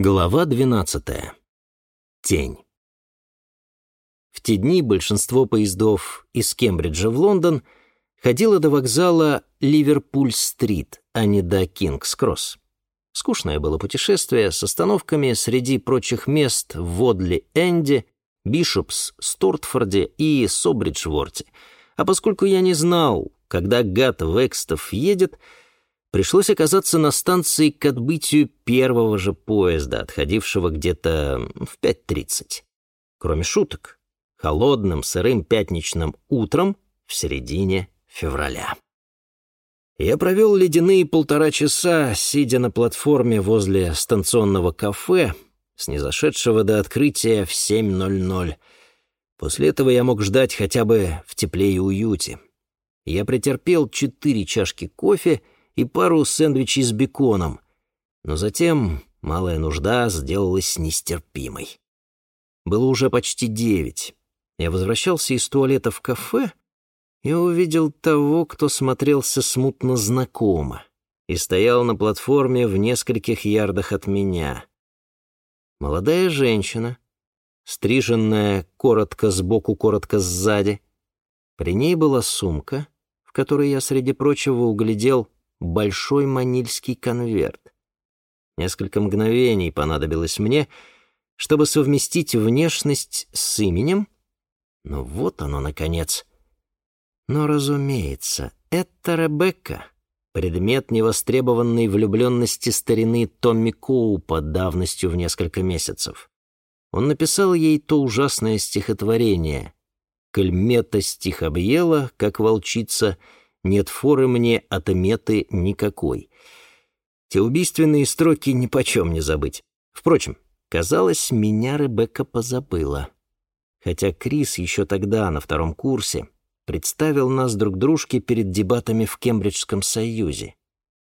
Глава 12. Тень. В те дни большинство поездов из Кембриджа в Лондон ходило до вокзала Ливерпуль-стрит, а не до Кингс-кросс. Скучное было путешествие с остановками среди прочих мест в Водли-Энди, Бишопс, Стортфорде и Собриджворте. А поскольку я не знал, когда гад Векстов едет, пришлось оказаться на станции к отбытию первого же поезда, отходившего где-то в 5.30. Кроме шуток, холодным сырым пятничным утром в середине февраля. Я провел ледяные полтора часа, сидя на платформе возле станционного кафе, снизошедшего до открытия в 7.00. После этого я мог ждать хотя бы в тепле и уюте. Я претерпел четыре чашки кофе — и пару сэндвичей с беконом, но затем малая нужда сделалась нестерпимой. Было уже почти девять. Я возвращался из туалета в кафе и увидел того, кто смотрелся смутно знакомо и стоял на платформе в нескольких ярдах от меня. Молодая женщина, стриженная коротко сбоку, коротко сзади. При ней была сумка, в которой я, среди прочего, углядел большой манильский конверт. Несколько мгновений понадобилось мне, чтобы совместить внешность с именем, но вот оно, наконец. Но, разумеется, это Ребекка, предмет невостребованной влюбленности старины Томми Коупа давностью в несколько месяцев. Он написал ей то ужасное стихотворение «Кальмета стих объела, как волчица», нет форы мне от меты никакой. Те убийственные строки нипочем не забыть. Впрочем, казалось, меня Ребекка позабыла. Хотя Крис еще тогда, на втором курсе, представил нас друг дружке перед дебатами в Кембриджском союзе.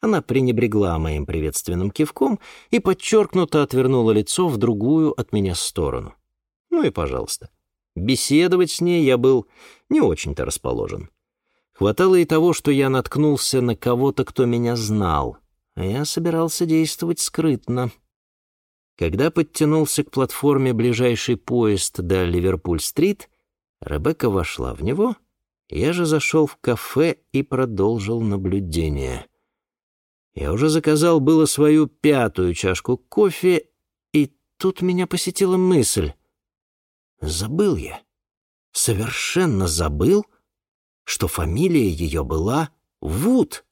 Она пренебрегла моим приветственным кивком и подчеркнуто отвернула лицо в другую от меня сторону. Ну и пожалуйста. Беседовать с ней я был не очень-то расположен. Хватало и того, что я наткнулся на кого-то, кто меня знал, а я собирался действовать скрытно. Когда подтянулся к платформе ближайший поезд до Ливерпуль-стрит, Ребекка вошла в него, я же зашел в кафе и продолжил наблюдение. Я уже заказал было свою пятую чашку кофе, и тут меня посетила мысль. Забыл я. Совершенно забыл, что фамилия ее была Вуд.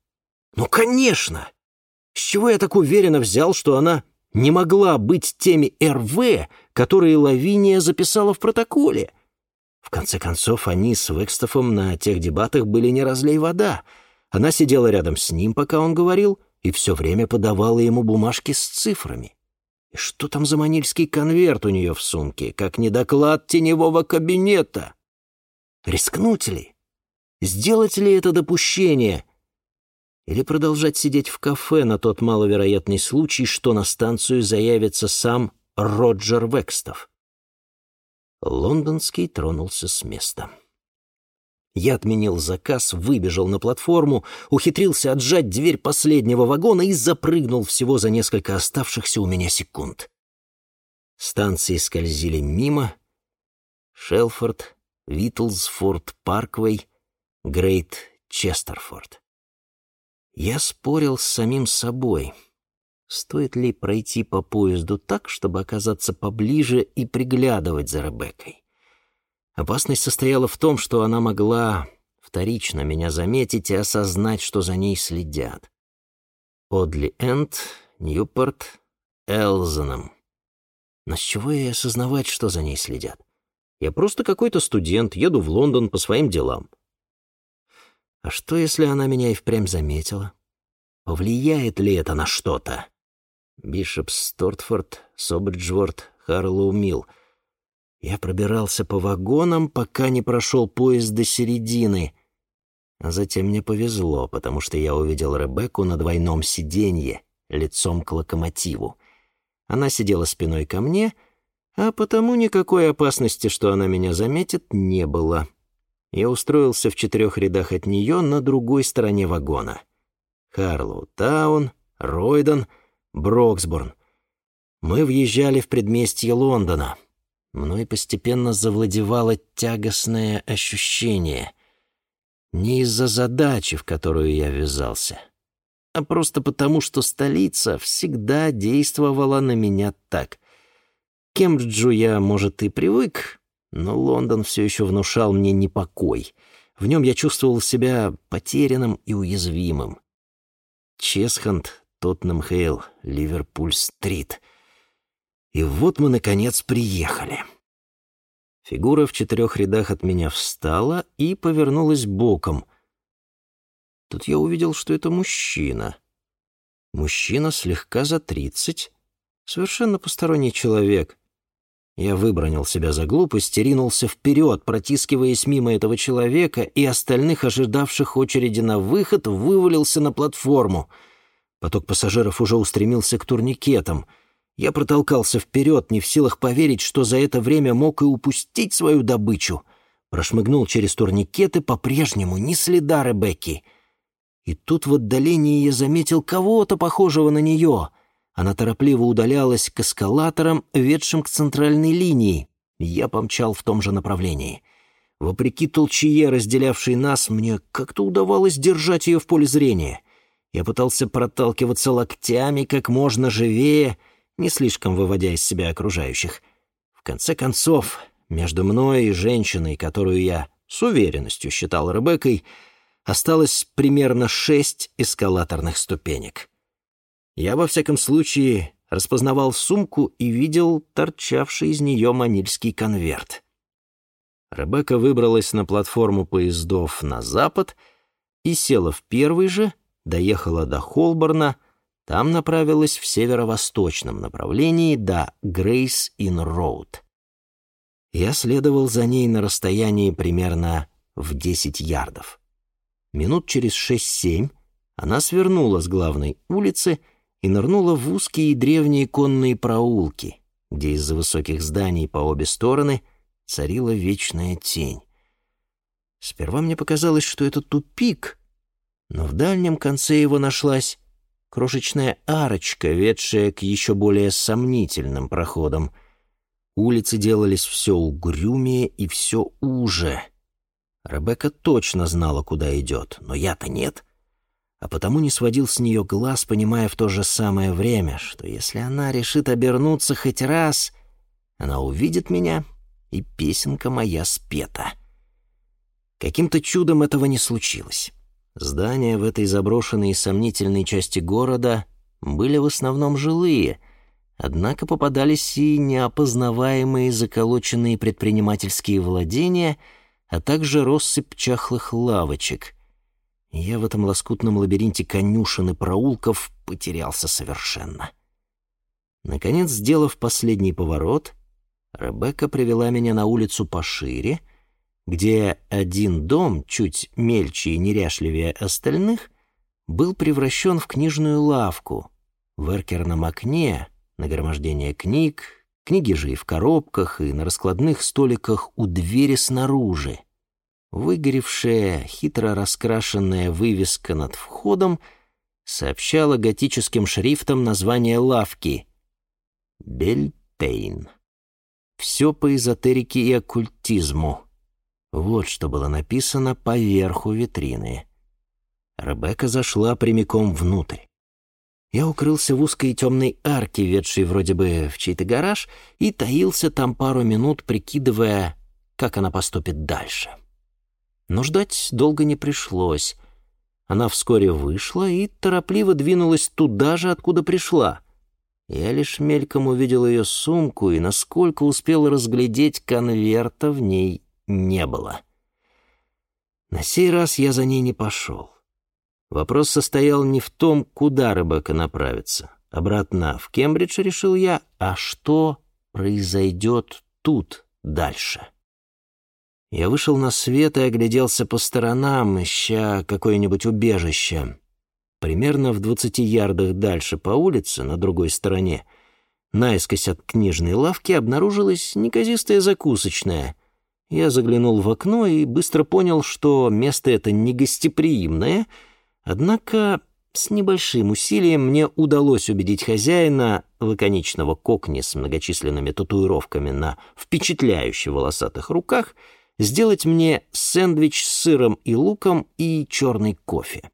Ну, конечно! С чего я так уверенно взял, что она не могла быть теми РВ, которые Лавиния записала в протоколе? В конце концов, они с Векстофом на тех дебатах были не разлей вода. Она сидела рядом с ним, пока он говорил, и все время подавала ему бумажки с цифрами. И что там за манильский конверт у нее в сумке, как не доклад теневого кабинета? Рискнуть ли? Сделать ли это допущение? Или продолжать сидеть в кафе на тот маловероятный случай, что на станцию заявится сам Роджер Векстов? Лондонский тронулся с места. Я отменил заказ, выбежал на платформу, ухитрился отжать дверь последнего вагона и запрыгнул всего за несколько оставшихся у меня секунд. Станции скользили мимо. Шелфорд, Витлсфорд, Парквей, Грейт Честерфорд. Я спорил с самим собой. Стоит ли пройти по поезду так, чтобы оказаться поближе и приглядывать за Ребеккой? Опасность состояла в том, что она могла вторично меня заметить и осознать, что за ней следят. Одли Энд, Ньюпорт, Элзеном. Но с чего ей осознавать, что за ней следят? Я просто какой-то студент, еду в Лондон по своим делам. А что, если она меня и впрямь заметила? Повлияет ли это на что-то? Бишоп Стортфорд, Собриджворд, Харлоу Милл. Я пробирался по вагонам, пока не прошел поезд до середины. А затем мне повезло, потому что я увидел Ребекку на двойном сиденье, лицом к локомотиву. Она сидела спиной ко мне, а потому никакой опасности, что она меня заметит, не было. Я устроился в четырех рядах от нее на другой стороне вагона. Харлоу Таун, Ройден, Броксборн. Мы въезжали в предместье Лондона. Мной постепенно завладевало тягостное ощущение. Не из-за задачи, в которую я ввязался, а просто потому, что столица всегда действовала на меня так. Кембриджу я, может, и привык, но Лондон все еще внушал мне непокой. В нем я чувствовал себя потерянным и уязвимым. Чесхант, Тоттенхэм-Хейл, Ливерпуль-стрит. И вот мы, наконец, приехали. Фигура в четырех рядах от меня встала и повернулась боком. Тут я увидел, что это мужчина. Мужчина слегка за тридцать, совершенно посторонний человек. Я выбронил себя за глупость и ринулся вперед, протискиваясь мимо этого человека и остальных, ожидавших очереди на выход, вывалился на платформу. Поток пассажиров уже устремился к турникетам. Я протолкался вперед, не в силах поверить, что за это время мог и упустить свою добычу. Прошмыгнул через турникеты, по-прежнему ни следа Ребекки. И тут в отдалении я заметил кого-то похожего на нее — она торопливо удалялась к эскалаторам, ведшим к центральной линии. Я помчал в том же направлении. Вопреки толчье, разделявшей нас, мне как-то удавалось держать ее в поле зрения. Я пытался проталкиваться локтями как можно живее, не слишком выводя из себя окружающих. В конце концов, между мной и женщиной, которую я с уверенностью считал Ребеккой, осталось примерно шесть эскалаторных ступенек. Я, во всяком случае, распознавал сумку и видел торчавший из нее манильский конверт. Ребекка выбралась на платформу поездов на запад и села в первый же, доехала до Холборна, там направилась в северо-восточном направлении до Грейс-Ин-Роуд. Я следовал за ней на расстоянии примерно в 10 ярдов. Минут через 6-7 она свернула с главной улицы и нырнула в узкие древние конные проулки, где из-за высоких зданий по обе стороны царила вечная тень. Сперва мне показалось, что это тупик, но в дальнем конце его нашлась крошечная арочка, ведшая к еще более сомнительным проходам. Улицы делались все угрюмее и все уже. Ребекка точно знала, куда идет, но я-то нет — а потому не сводил с нее глаз, понимая в то же самое время, что если она решит обернуться хоть раз, она увидит меня, и песенка моя спета. Каким-то чудом этого не случилось. Здания в этой заброшенной и сомнительной части города были в основном жилые, однако попадались и неопознаваемые заколоченные предпринимательские владения, а также россыпь чахлых лавочек — я в этом лоскутном лабиринте конюшен и проулков потерялся совершенно. Наконец, сделав последний поворот, Ребекка привела меня на улицу пошире, где один дом, чуть мельче и неряшливее остальных, был превращен в книжную лавку. В эркерном окне нагромождение книг, книги же и в коробках, и на раскладных столиках у двери снаружи — Выгоревшая, хитро раскрашенная вывеска над входом сообщала готическим шрифтом название лавки — Бельтейн. Все по эзотерике и оккультизму. Вот что было написано поверху витрины. Ребекка зашла прямиком внутрь. Я укрылся в узкой темной арке, ведшей вроде бы в чей-то гараж, и таился там пару минут, прикидывая, как она поступит дальше. Но ждать долго не пришлось. Она вскоре вышла и торопливо двинулась туда же, откуда пришла. Я лишь мельком увидел ее сумку, и насколько успел разглядеть, конверта в ней не было. На сей раз я за ней не пошел. Вопрос состоял не в том, куда Ребекка направится. Обратно в Кембридж, решил я, а что произойдет тут дальше. Я вышел на свет и огляделся по сторонам, ища какое-нибудь убежище. Примерно в двадцати ярдах дальше по улице, на другой стороне, наискось от книжной лавки, обнаружилась неказистая закусочная. Я заглянул в окно и быстро понял, что место это негостеприимное, однако С небольшим усилием мне удалось убедить хозяина, лаконичного кокни с многочисленными татуировками на впечатляющих волосатых руках, сделать мне сэндвич с сыром и луком и черный кофе.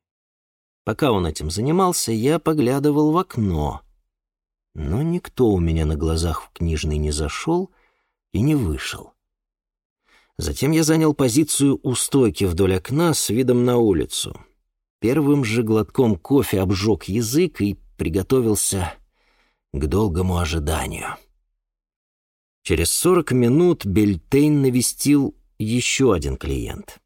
Пока он этим занимался, я поглядывал в окно. Но никто у меня на глазах в книжный не зашел и не вышел. Затем я занял позицию у стойки вдоль окна с видом на улицу. Первым же глотком кофе обжег язык и приготовился к долгому ожиданию. Через сорок минут Бельтейн навестил еще один клиент.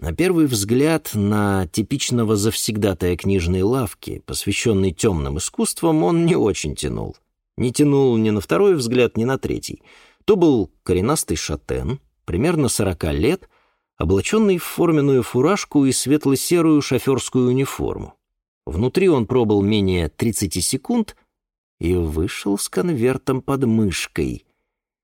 На первый взгляд на типичного завсегдатая книжной лавки, посвященной темным искусствам, он не очень тянул. Не тянул ни на второй взгляд, ни на третий. То был коренастый шатен, примерно сорока лет, облаченный в форменную фуражку и светло-серую шоферскую униформу. Внутри он пробыл менее 30 секунд и вышел с конвертом под мышкой.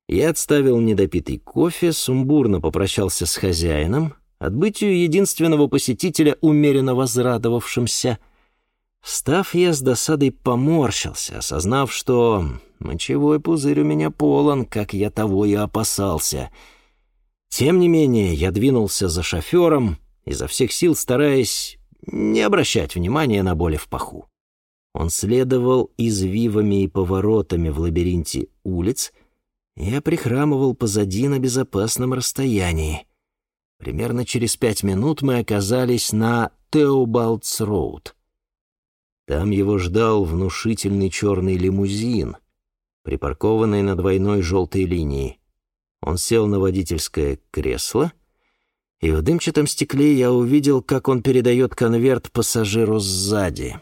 Я отставил недопитый кофе, сумбурно попрощался с хозяином, отбытию единственного посетителя, умеренно возрадовавшимся. Встав, я с досадой поморщился, осознав, что мочевой пузырь у меня полон, как я того и опасался — тем не менее, я двинулся за шофером, изо всех сил стараясь не обращать внимания на боли в паху. Он следовал извивами и поворотами в лабиринте улиц, я прихрамывал позади на безопасном расстоянии. Примерно через пять минут мы оказались на Теобалдс-Роуд. Там его ждал внушительный черный лимузин, припаркованный на двойной желтой линии. Он сел на водительское кресло, и в дымчатом стекле я увидел, как он передает конверт пассажиру сзади.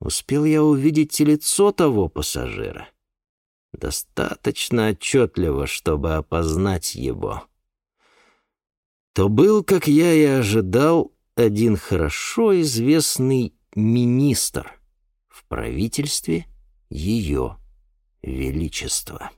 Успел я увидеть лицо того пассажира. Достаточно отчетливо, чтобы опознать его. То был, как я и ожидал, один хорошо известный министр в правительстве Ее Величества.